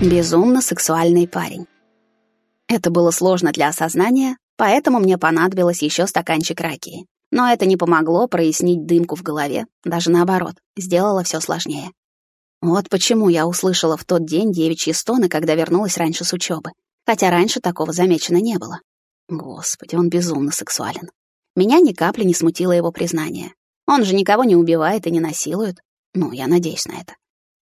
Безумно сексуальный парень. Это было сложно для осознания, поэтому мне понадобилось еще стаканчик ракии. Но это не помогло прояснить дымку в голове, даже наоборот, сделало все сложнее. Вот почему я услышала в тот день девичьи стоны, когда вернулась раньше с учебы, хотя раньше такого замечено не было. Господи, он безумно сексуален. Меня ни капли не смутило его признание. Он же никого не убивает и не насилует. Ну, я надеюсь на это.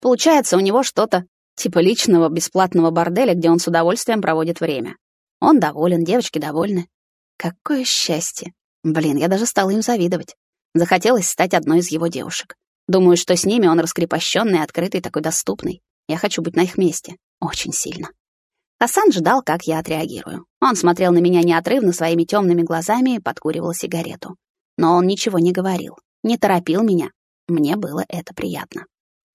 Получается, у него что-то Типа личного бесплатного борделя, где он с удовольствием проводит время. Он доволен, девочки довольны. Какое счастье. Блин, я даже стала им завидовать. Захотелось стать одной из его девушек. Думаю, что с ними он раскрепощенный, открытый, такой доступный. Я хочу быть на их месте. Очень сильно. Хасан ждал, как я отреагирую. Он смотрел на меня неотрывно своими темными глазами и подкуривал сигарету. Но он ничего не говорил, не торопил меня. Мне было это приятно.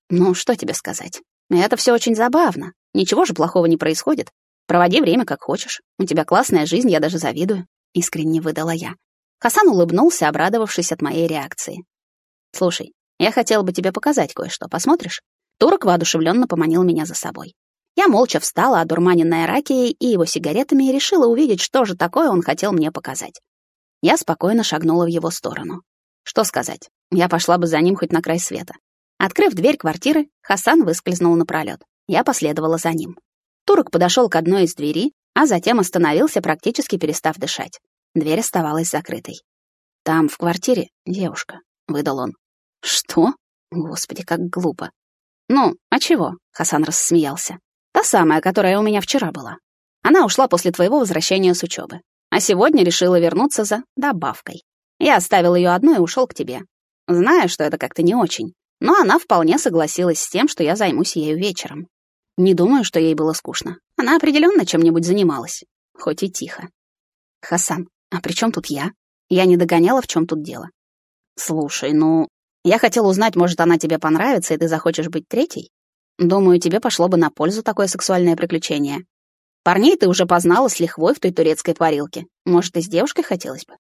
Ну, что тебе сказать? Это все очень забавно. Ничего же плохого не происходит. Проводи время как хочешь. У тебя классная жизнь, я даже завидую. Искренне выдала я. Хасан улыбнулся, обрадовавшись от моей реакции. Слушай, я хотел бы тебе показать кое-что. Посмотришь? Турок воодушевленно поманил меня за собой. Я молча встала, одурманенная ракией и его сигаретами, и решила увидеть, что же такое он хотел мне показать. Я спокойно шагнула в его сторону. Что сказать? Я пошла бы за ним хоть на край света. Открыв дверь квартиры, Хасан выскользнул на пролет. Я последовала за ним. Турок подошел к одной из дверей, а затем остановился, практически перестав дышать. Дверь оставалась закрытой. «Там, в квартире, девушка», — выдал он. «Что? Господи, как глупо». «Ну, а чего?» — Хасан рассмеялся. «Та самая, которая у меня вчера была. Она ушла после твоего возвращения с учебы, а сегодня решила вернуться за добавкой. Я оставил ее одну и ушел к тебе. Знаю, что это как-то не очень, но она вполне согласилась с тем, что я займусь ею вечером. Не думаю, что ей было скучно. Она определенно чем-нибудь занималась, хоть и тихо. Хасан, а при чем тут я? Я не догоняла, в чем тут дело. Слушай, ну, я хотел узнать, может, она тебе понравится, и ты захочешь быть третьей? Думаю, тебе пошло бы на пользу такое сексуальное приключение. Парней ты уже познала с лихвой в той турецкой парилке. Может, и с девушкой хотелось бы?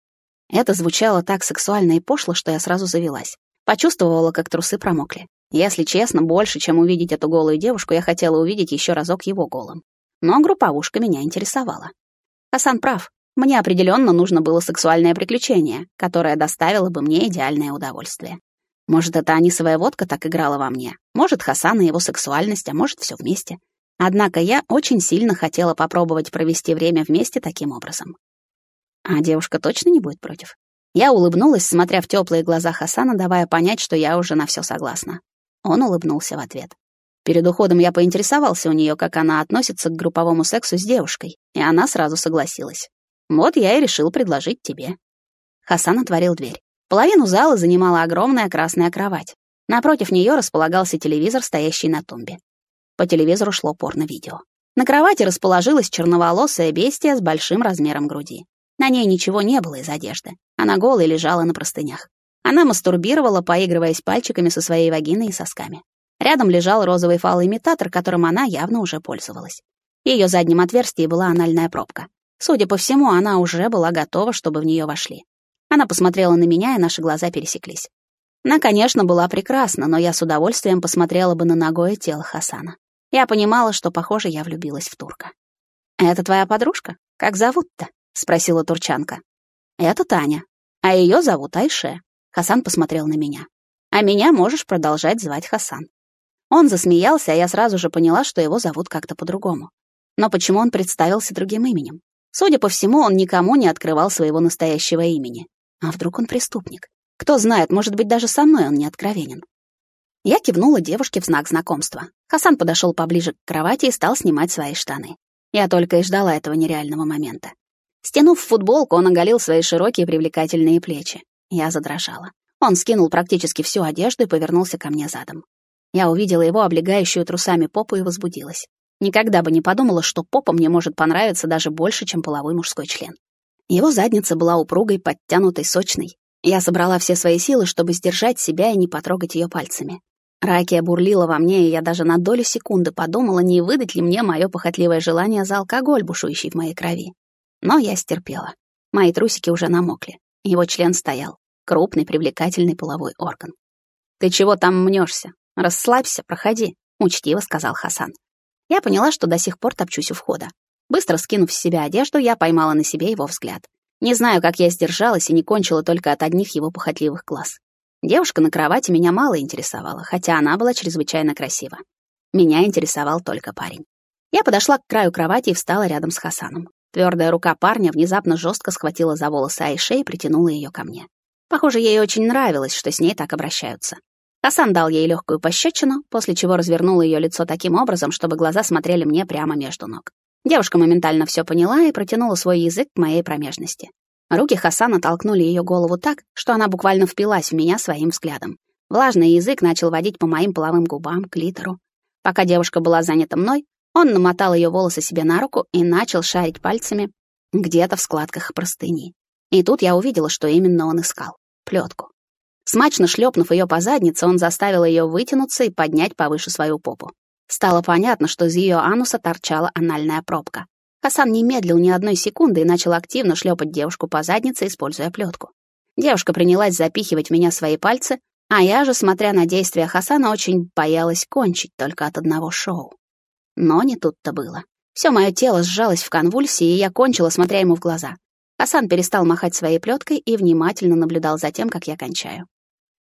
Это звучало так сексуально и пошло, что я сразу завелась. Почувствовала, как трусы промокли. Если честно, больше, чем увидеть эту голую девушку, я хотела увидеть еще разок его голым. Но групповушка меня интересовала. Хасан прав. Мне определенно нужно было сексуальное приключение, которое доставило бы мне идеальное удовольствие. Может, это анисовая водка так играла во мне, может, Хасан и его сексуальность, а может, все вместе. Однако я очень сильно хотела попробовать провести время вместе таким образом. А девушка точно не будет против? Я улыбнулась, смотря в теплые глаза Хасана, давая понять, что я уже на все согласна. Он улыбнулся в ответ. Перед уходом я поинтересовался у нее, как она относится к групповому сексу с девушкой, и она сразу согласилась. Вот я и решил предложить тебе. Хасан отворил дверь. Половину зала занимала огромная красная кровать. Напротив нее располагался телевизор, стоящий на тумбе. По телевизору шло порно-видео. На кровати расположилась черноволосая бестия с большим размером груди. На ней ничего не было из одежды. Она голая лежала на простынях. Она мастурбировала, поигрываясь пальчиками со своей вагиной и сосками. Рядом лежал розовый фалоимитатор, которым она явно уже пользовалась. Ее заднем отверстии была анальная пробка. Судя по всему, она уже была готова, чтобы в нее вошли. Она посмотрела на меня, и наши глаза пересеклись. Она, конечно, была прекрасна, но я с удовольствием посмотрела бы на ногое тело Хасана. Я понимала, что, похоже, я влюбилась в турка. «Это твоя подружка? Как зовут-то?» — спросила турчанка. Это Таня, а ее зовут Айше. Хасан посмотрел на меня. А меня можешь продолжать звать Хасан. Он засмеялся, а я сразу же поняла, что его зовут как-то по-другому. Но почему он представился другим именем? Судя по всему, он никому не открывал своего настоящего имени. А вдруг он преступник? Кто знает, может быть, даже со мной он не откровенен. Я кивнула девушке в знак знакомства. Хасан подошел поближе к кровати и стал снимать свои штаны. Я только и ждала этого нереального момента. Стянув футболку, он оголил свои широкие привлекательные плечи. Я задрожала. Он скинул практически всю одежду и повернулся ко мне задом. Я увидела его облегающую трусами попу и возбудилась. Никогда бы не подумала, что попа мне может понравиться даже больше, чем половой мужской член. Его задница была упругой, подтянутой, сочной. Я собрала все свои силы, чтобы сдержать себя и не потрогать ее пальцами. Ракия бурлила во мне, и я даже на долю секунды подумала, не выдать ли мне мое похотливое желание за алкоголь, бушующий в моей крови. Но я стерпела. Мои трусики уже намокли. Его член стоял. Крупный, привлекательный половой орган. «Ты чего там мнешься? Расслабься, проходи», — учтиво сказал Хасан. Я поняла, что до сих пор топчусь у входа. Быстро скинув с себя одежду, я поймала на себе его взгляд. Не знаю, как я сдержалась и не кончила только от одних его похотливых глаз. Девушка на кровати меня мало интересовала, хотя она была чрезвычайно красива. Меня интересовал только парень. Я подошла к краю кровати и встала рядом с Хасаном. Твердая рука парня внезапно жестко схватила за волосы Айше и притянула ее ко мне. Похоже, ей очень нравилось, что с ней так обращаются. Хасан дал ей легкую пощечину, после чего развернул ее лицо таким образом, чтобы глаза смотрели мне прямо между ног. Девушка моментально все поняла и протянула свой язык к моей промежности. Руки Хасана толкнули ее голову так, что она буквально впилась в меня своим взглядом. Влажный язык начал водить по моим половым губам, клитору. Пока девушка была занята мной, он намотал ее волосы себе на руку и начал шарить пальцами где-то в складках простыни. И тут я увидела, что именно он искал — плетку. Смачно шлепнув ее по заднице, он заставил ее вытянуться и поднять повыше свою попу. Стало понятно, что из ее ануса торчала анальная пробка. Хасан не медлил ни одной секунды и начал активно шлепать девушку по заднице, используя плетку. Девушка принялась запихивать меня в свои пальцы, а я же, смотря на действия Хасана, очень боялась кончить только от одного шоу. Но не тут-то было. Все мое тело сжалось в конвульсии, и я кончила, смотря ему в глаза. Хасан перестал махать своей плеткой и внимательно наблюдал за тем, как я кончаю.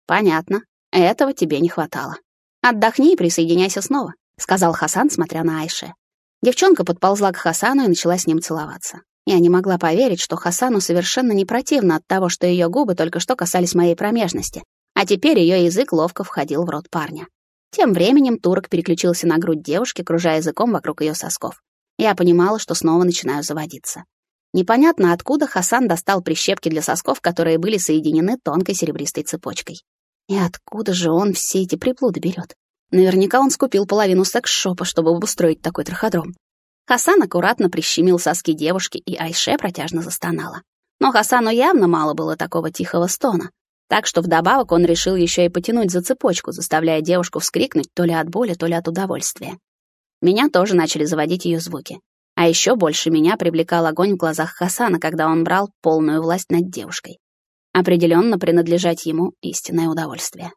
«Понятно. Этого тебе не хватало. Отдохни и присоединяйся снова», — сказал Хасан, смотря на Айше. Девчонка подползла к Хасану и начала с ним целоваться. Я не могла поверить, что Хасану совершенно не противно от того, что ее губы только что касались моей промежности, а теперь ее язык ловко входил в рот парня. Тем временем турок переключился на грудь девушки, кружая языком вокруг ее сосков. Я понимала, что снова начинаю заводиться. Непонятно, откуда Хасан достал прищепки для сосков, которые были соединены тонкой серебристой цепочкой. И откуда же он все эти приплуды берет? Наверняка он скупил половину секс-шопа, чтобы обустроить такой траходром. Хасан аккуратно прищемил соски девушки, и Айше протяжно застонала. Но Хасану явно мало было такого тихого стона. Так что вдобавок он решил еще и потянуть за цепочку, заставляя девушку вскрикнуть то ли от боли, то ли от удовольствия. Меня тоже начали заводить ее звуки. А еще больше меня привлекал огонь в глазах Хасана, когда он брал полную власть над девушкой. Определенно принадлежать ему истинное удовольствие.